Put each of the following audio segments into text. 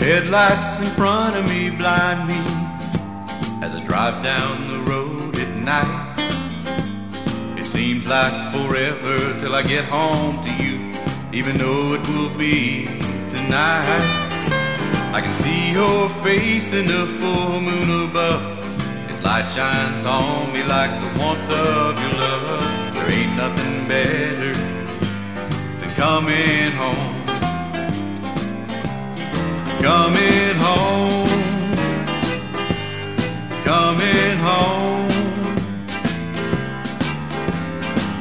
headlights in front of me blind me as I drive down the road at night. It seems like forever till I get home to you, even though it will be tonight. I can see your face in the full moon above. Its light shines on me like the warmth of your love. There ain't nothing better than coming home. Coming home. Coming home.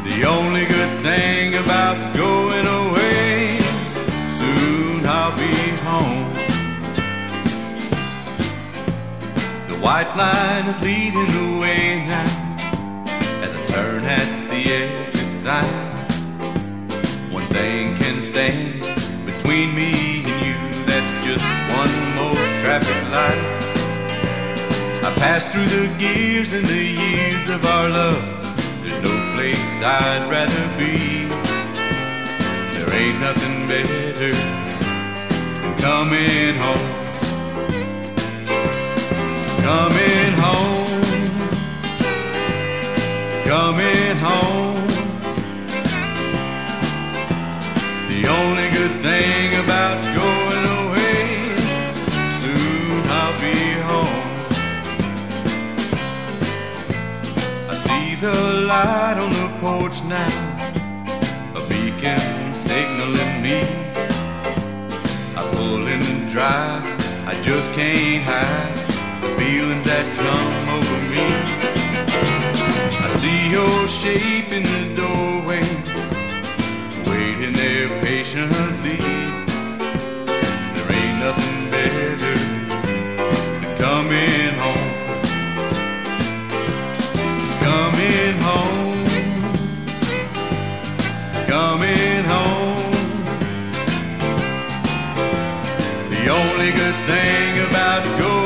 The only good thing about going away, soon I'll be home. The white line is leading the way now as I turn at the exit sign. One thing can stand between me just one more traffic light. I passed through the gears and the years of our love. There's no place I'd rather be. There ain't nothing better than coming home. Coming home. Coming home. The only good thing about the light on the porch now, a beacon signaling me. I pull in the drive, I just can't hide the feelings that come over me. I see your shape in the doorway, waiting there patiently. The only good thing about going